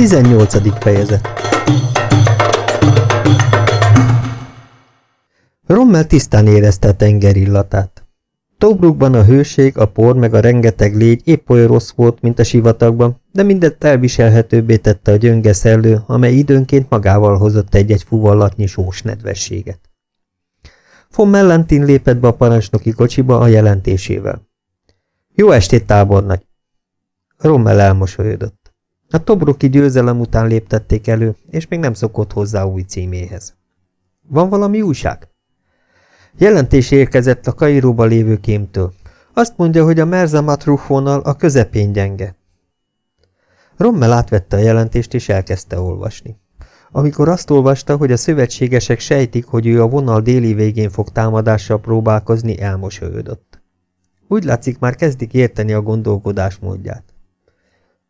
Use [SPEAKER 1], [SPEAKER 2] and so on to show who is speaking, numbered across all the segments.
[SPEAKER 1] 18. fejezet Rommel tisztán érezte a tenger illatát. Tobrukban a hőség, a por meg a rengeteg légy épp olyan rossz volt, mint a sivatagban, de mindent elviselhetőbbé tette a gyönge szellő, amely időnként magával hozott egy-egy fuvallatnyi sós nedvességet. Von Mellentin lépett be a parancsnoki kocsiba a jelentésével. Jó estét, tábornagy! Rommel elmosolyodott. A tobruki győzelem után léptették elő, és még nem szokott hozzá új címéhez. Van valami újság? Jelentés érkezett a Kairóba lévő kémtől. Azt mondja, hogy a Merzamatruh vonal a közepén gyenge. Rommel átvette a jelentést, és elkezdte olvasni. Amikor azt olvasta, hogy a szövetségesek sejtik, hogy ő a vonal déli végén fog támadással próbálkozni, elmosolyodott. Úgy látszik, már kezdik érteni a gondolkodás módját.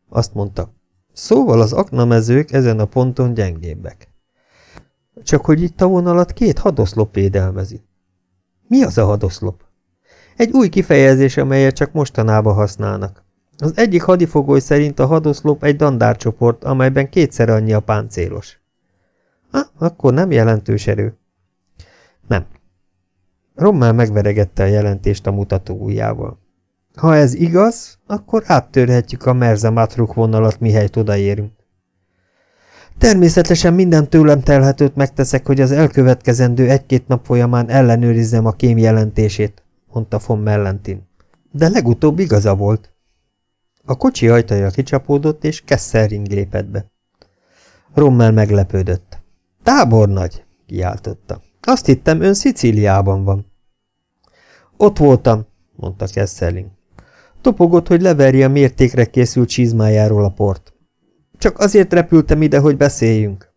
[SPEAKER 1] Azt mondta, szóval az aknamezők ezen a ponton gyengébbek. Csak hogy itt a vonalat két hadoszlop védelmezi. Mi az a hadoszlop? Egy új kifejezés, amelyet csak mostanában használnak. Az egyik hadifogoly szerint a hadoszlop egy dandárcsoport, amelyben kétszer annyi a páncélos. Ha, akkor nem jelentős erő. Nem. Rommel megveregette a jelentést a mutató ujjával. Ha ez igaz, akkor áttörhetjük a Merza Matruk vonalat, mihelyt odaérünk. Természetesen minden tőlem telhetőt megteszek, hogy az elkövetkezendő egy-két nap folyamán ellenőrizzem a kém jelentését, mondta von Mellentin. De legutóbb igaza volt. A kocsi ajtaja kicsapódott, és Kesselring lépett be. Rommel meglepődött. Tábornagy, kiáltotta. Azt hittem, ön Szicíliában van. Ott voltam, mondta Kesselring. Topogott, hogy leverje a mértékre készült csizmájáról a port. Csak azért repültem ide, hogy beszéljünk.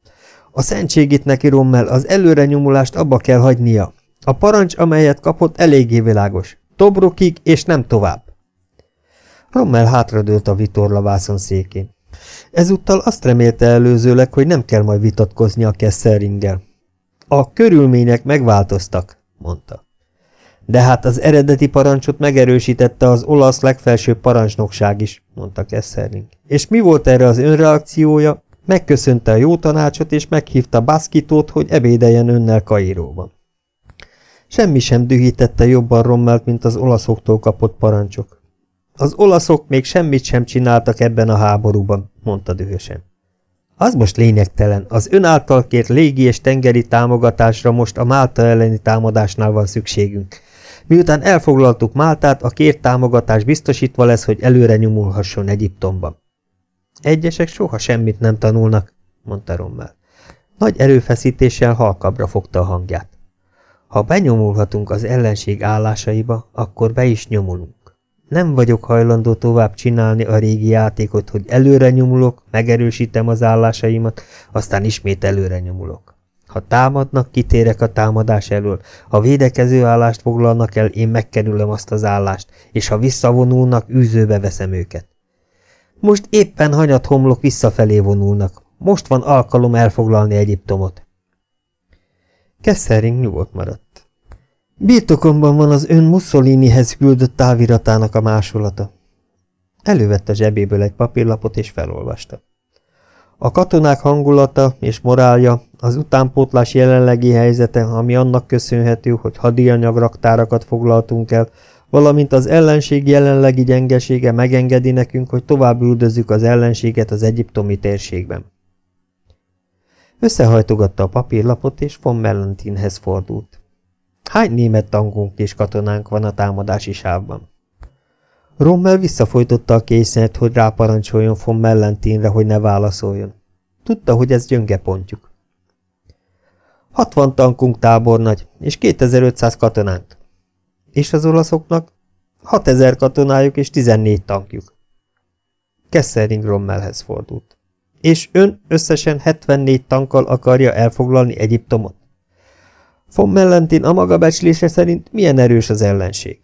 [SPEAKER 1] A szentségit neki Rommel, az előre nyomulást abba kell hagynia. A parancs, amelyet kapott, eléggé világos. Tobrokig, és nem tovább. Rommel hátradőlt a vitorlavászon székén. Ezúttal azt remélte előzőleg, hogy nem kell majd vitatkozni a Kesselringgel. A körülmények megváltoztak, mondta. De hát az eredeti parancsot megerősítette az olasz legfelsőbb parancsnokság is, mondta Kesselring. És mi volt erre az önreakciója? Megköszönte a jó tanácsot, és meghívta Baszkitót, hogy ebédeljen önnel Kairóban. Semmi sem dühítette jobban Rommelt, mint az olaszoktól kapott parancsok. Az olaszok még semmit sem csináltak ebben a háborúban, mondta dühösen. Az most lényegtelen, az ön által kért légi és tengeri támogatásra most a Málta elleni támadásnál van szükségünk. Miután elfoglaltuk Máltát, a kért támogatás biztosítva lesz, hogy előre nyomulhasson Egyiptomban. Egyesek soha semmit nem tanulnak, mondta Rommel. Nagy erőfeszítéssel halkabra fogta a hangját. Ha benyomulhatunk az ellenség állásaiba, akkor be is nyomulunk. Nem vagyok hajlandó tovább csinálni a régi játékot, hogy előre nyomulok, megerősítem az állásaimat, aztán ismét előre nyomulok. Ha támadnak, kitérek a támadás elől. Ha védekező állást foglalnak el, én megkerülöm azt az állást, és ha visszavonulnak, űzőbe veszem őket. Most éppen hanyat homlok visszafelé vonulnak. Most van alkalom elfoglalni Egyiptomot. Kessering nyugodt maradt. Birtokomban van az ön Mussolinihez küldött táviratának a másolata. Elővette a zsebéből egy papírlapot és felolvasta. A katonák hangulata és morálja, az utánpótlás jelenlegi helyzete, ami annak köszönhető, hogy hadianyag raktárakat foglaltunk el, valamint az ellenség jelenlegi gyengesége megengedi nekünk, hogy tovább üldözzük az ellenséget az egyiptomi térségben. Összehajtogatta a papírlapot, és von Mellentinhez fordult. Hány német tankunk és katonánk van a támadási sávban? Rommel visszafolytotta a kényszert, hogy ráparancsoljon von Mellentinre, hogy ne válaszoljon. Tudta, hogy ez gyönge pontjuk. 60 tankunk tábornagy, és 2500 katonánk. És az olaszoknak? 6000 katonájuk és 14 tankjuk. Kesselring Rommelhez fordult. És ön összesen 74 tankkal akarja elfoglalni Egyiptomot? Von Mellentin a maga becslése szerint milyen erős az ellenség?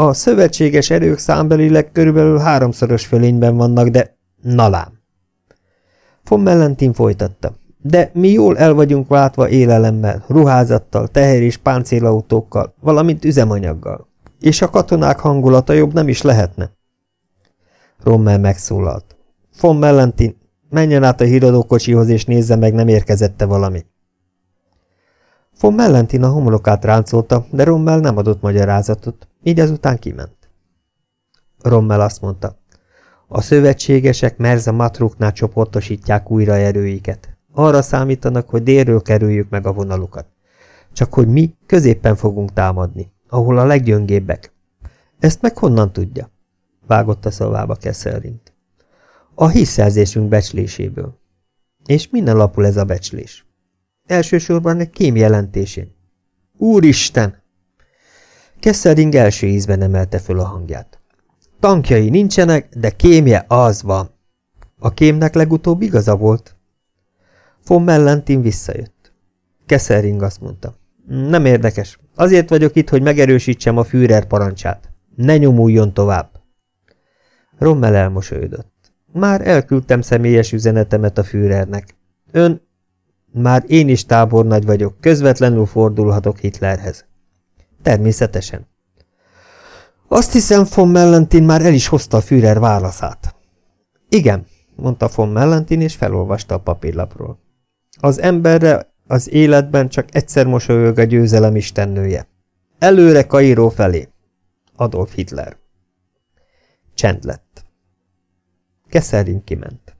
[SPEAKER 1] A szövetséges erők számbelileg körülbelül háromszoros fölényben vannak, de nalám. Von Mellentin folytatta. De mi jól el vagyunk váltva élelemmel, ruházattal, teher és páncélautókkal, valamint üzemanyaggal. És a katonák hangulata jobb nem is lehetne. Rommel megszólalt. Von Mellentin, Menjen át a híradókocsihoz, és nézze meg, nem érkezette valami. Von Mellentin a homlokát ráncolta, de Rommel nem adott magyarázatot, így azután kiment. Rommel azt mondta, a szövetségesek Merza Matruknál csoportosítják újra erőiket. Arra számítanak, hogy délről kerüljük meg a vonalukat. Csak hogy mi középpen fogunk támadni, ahol a leggyöngébbek. Ezt meg honnan tudja? Vágott a szavába Kesselrint. A hisszerzésünk becsléséből. És minden lapul ez a becslés? Elsősorban egy kém jelentésén. Úristen! Kessering első ízben emelte föl a hangját. Tankjai nincsenek, de kémje az van. A kémnek legutóbb igaza volt. Von Mellentin visszajött. Kessering azt mondta. Nem érdekes. Azért vagyok itt, hogy megerősítsem a Führer parancsát. Ne nyomuljon tovább. Rommel elmosolyodott. Már elküldtem személyes üzenetemet a Führernek. Ön már én is tábornagy vagyok, közvetlenül fordulhatok Hitlerhez. Természetesen. Azt hiszem, von Mellentin már el is hozta a Führer válaszát. Igen, mondta von Mellentin, és felolvasta a papírlapról. Az emberre az életben csak egyszer mosolyog a győzelem istennője. Előre Kairó felé. Adolf Hitler. Csend lett. Kesserin kiment.